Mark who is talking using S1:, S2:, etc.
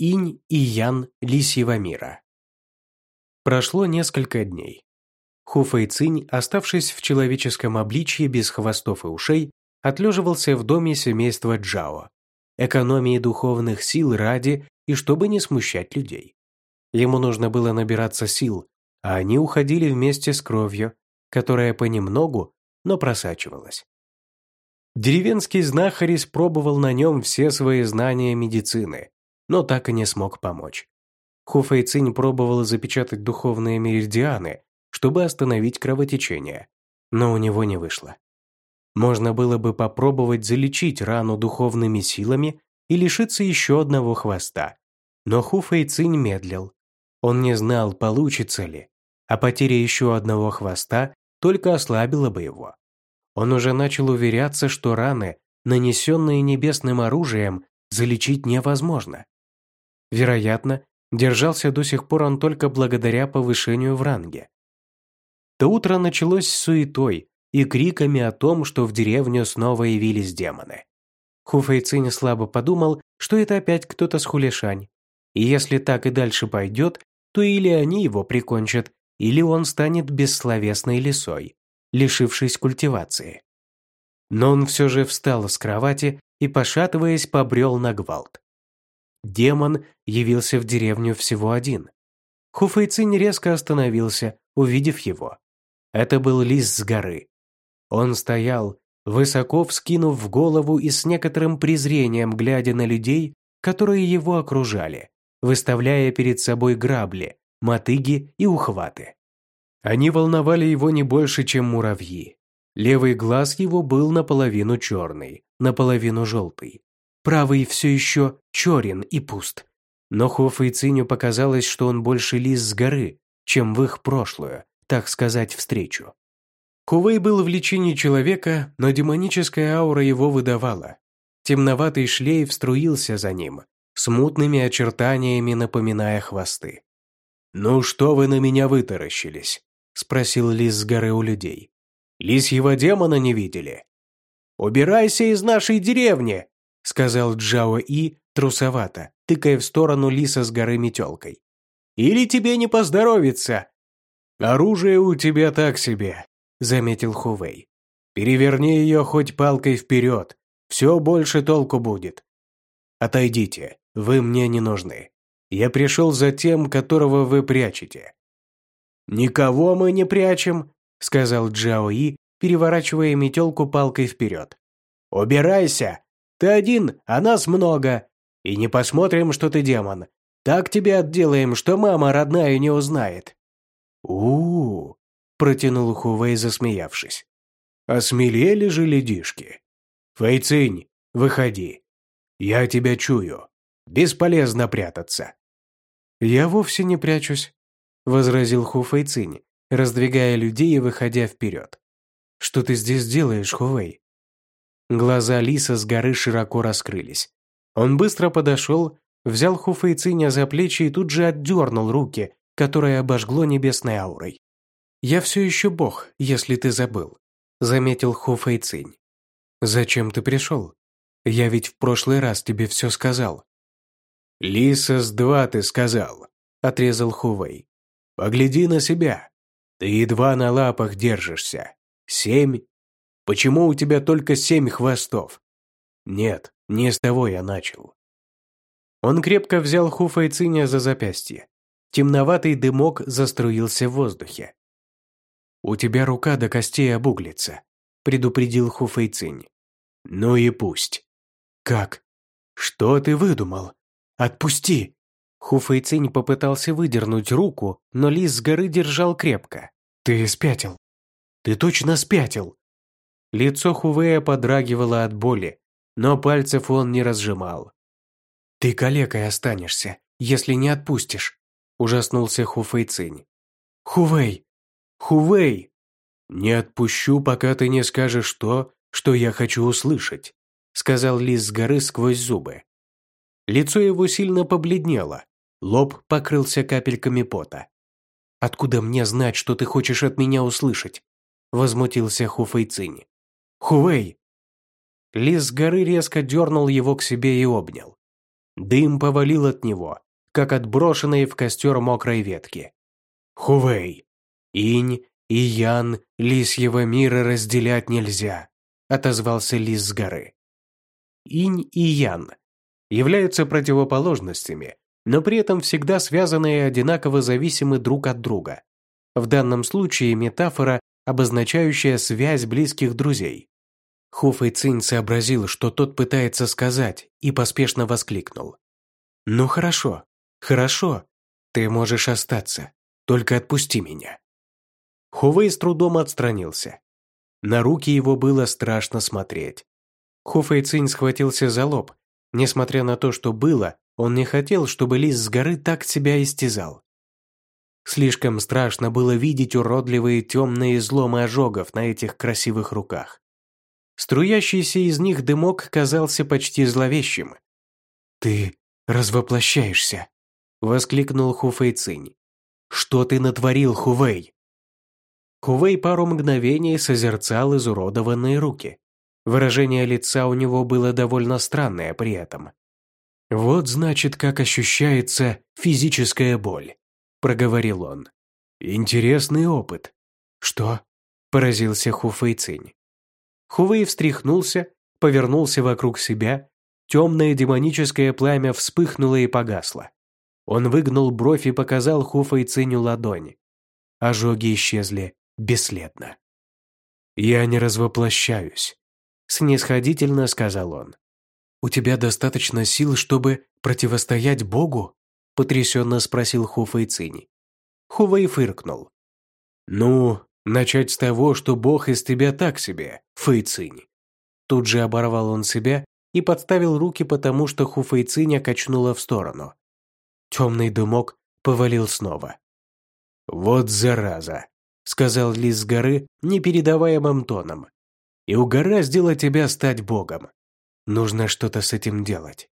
S1: Инь и Ян Лисьего мира. Прошло несколько дней. Хуфэй Цинь, оставшись в человеческом обличье без хвостов и ушей, отлеживался в доме семейства Джао, экономии духовных сил ради и чтобы не смущать людей. Ему нужно было набираться сил, а они уходили вместе с кровью, которая понемногу, но просачивалась. Деревенский знахарь испробовал на нем все свои знания медицины, но так и не смог помочь. Хуфэй Цинь пробовал запечатать духовные меридианы, чтобы остановить кровотечение, но у него не вышло. Можно было бы попробовать залечить рану духовными силами и лишиться еще одного хвоста. Но Ху Фэйцинь медлил. Он не знал, получится ли, а потеря еще одного хвоста только ослабила бы его. Он уже начал уверяться, что раны, нанесенные небесным оружием, залечить невозможно. Вероятно, держался до сих пор он только благодаря повышению в ранге. То утро началось с суетой, и криками о том, что в деревню снова явились демоны. Хуфэйцинь слабо подумал, что это опять кто-то с хулишань. И если так и дальше пойдет, то или они его прикончат, или он станет бессловесной лисой, лишившись культивации. Но он все же встал с кровати и, пошатываясь, побрел на гвалт. Демон явился в деревню всего один. Хуфэйцинь резко остановился, увидев его. Это был лис с горы, он стоял, высоко вскинув голову и с некоторым презрением глядя на людей, которые его окружали, выставляя перед собой грабли, мотыги и ухваты. Они волновали его не больше, чем муравьи. Левый глаз его был наполовину черный, наполовину желтый. Правый все еще черен и пуст. Но Хоффа и Циню показалось, что он больше лис с горы, чем в их прошлую, так сказать, встречу. Хувей был в лечении человека, но демоническая аура его выдавала. Темноватый шлейф струился за ним, смутными очертаниями напоминая хвосты. «Ну что вы на меня вытаращились?» – спросил лис с горы у людей. «Лисьего демона не видели?» «Убирайся из нашей деревни!» – сказал Джао И трусовато, тыкая в сторону лиса с горы метелкой. «Или тебе не поздоровится!» «Оружие у тебя так себе», заметил Хувей. «Переверни ее хоть палкой вперед, все больше толку будет. Отойдите, вы мне не нужны. Я пришел за тем, которого вы прячете». «Никого мы не прячем», — сказал Джао И, переворачивая метелку палкой вперед. «Убирайся! Ты один, а нас много. И не посмотрим, что ты демон. Так тебе отделаем, что мама родная не узнает». «У-у-у!» протянул Хувей, засмеявшись. «Осмелели же ледишки. Фэйцинь, выходи. Я тебя чую. Бесполезно прятаться». «Я вовсе не прячусь», — возразил Ху Фэйцинь, раздвигая людей и выходя вперед. «Что ты здесь делаешь, Хувей?» Глаза Лиса с горы широко раскрылись. Он быстро подошел, взял Хуфейциня за плечи и тут же отдернул руки, которые обожгло небесной аурой. «Я все еще бог, если ты забыл», — заметил Ху Фэйцинь. «Зачем ты пришел? Я ведь в прошлый раз тебе все сказал». «Лисас-2 ты сказал», — отрезал Хувей. «Погляди на себя. Ты едва на лапах держишься. Семь? Почему у тебя только семь хвостов?» «Нет, не с того я начал». Он крепко взял Хуфайциня за запястье. Темноватый дымок заструился в воздухе. «У тебя рука до костей обуглится», – предупредил Хуфэйцинь. «Ну и пусть». «Как? Что ты выдумал? Отпусти!» Хуфэйцинь попытался выдернуть руку, но лис с горы держал крепко. «Ты спятил! Ты точно спятил!» Лицо Хувея подрагивало от боли, но пальцев он не разжимал. «Ты калекой останешься, если не отпустишь», – ужаснулся Хуфэйцинь. «Хувей, Хувей! Не отпущу, пока ты не скажешь то, что я хочу услышать», сказал лис с горы сквозь зубы. Лицо его сильно побледнело, лоб покрылся капельками пота. «Откуда мне знать, что ты хочешь от меня услышать?» возмутился Хуфейцинь. «Хувей!» Лис с горы резко дернул его к себе и обнял. Дым повалил от него, как отброшенные в костер мокрой ветки. «Хувей! Инь и Ян лисьего мира разделять нельзя», отозвался лис с горы. Инь и Ян являются противоположностями, но при этом всегда связаны и одинаково зависимы друг от друга. В данном случае метафора, обозначающая связь близких друзей. Хуфэй Цинь сообразил, что тот пытается сказать, и поспешно воскликнул. «Ну хорошо, хорошо, ты можешь остаться, только отпусти меня». Хувей с трудом отстранился. На руки его было страшно смотреть. Хуфэй Цинь схватился за лоб. Несмотря на то, что было, он не хотел, чтобы лис с горы так себя истязал. Слишком страшно было видеть уродливые темные изломы ожогов на этих красивых руках. Струящийся из них дымок казался почти зловещим. «Ты развоплощаешься!» – воскликнул Хуфэй Цинь. «Что ты натворил, Хувей?» Хувей пару мгновений созерцал изуродованные руки. Выражение лица у него было довольно странное при этом. «Вот значит, как ощущается физическая боль», – проговорил он. «Интересный опыт». «Что?» – поразился Хуфэй Цинь. Хувей встряхнулся, повернулся вокруг себя, темное демоническое пламя вспыхнуло и погасло. Он выгнул бровь и показал Хуфэй Циню ладонь. Ожоги исчезли бесследно. «Я не развоплощаюсь», – снисходительно сказал он. «У тебя достаточно сил, чтобы противостоять Богу?» – потрясенно спросил Хуфэй Цинь. Хувей фыркнул. «Ну, начать с того, что Бог из тебя так себе, Фэйцинь». Тут же оборвал он себя и подставил руки, потому что Хуфэйциня качнула в сторону. Темный дымок повалил снова. «Вот зараза!» – сказал лис с горы непередаваемым тоном. «И угораздило тебя стать богом. Нужно что-то с этим делать».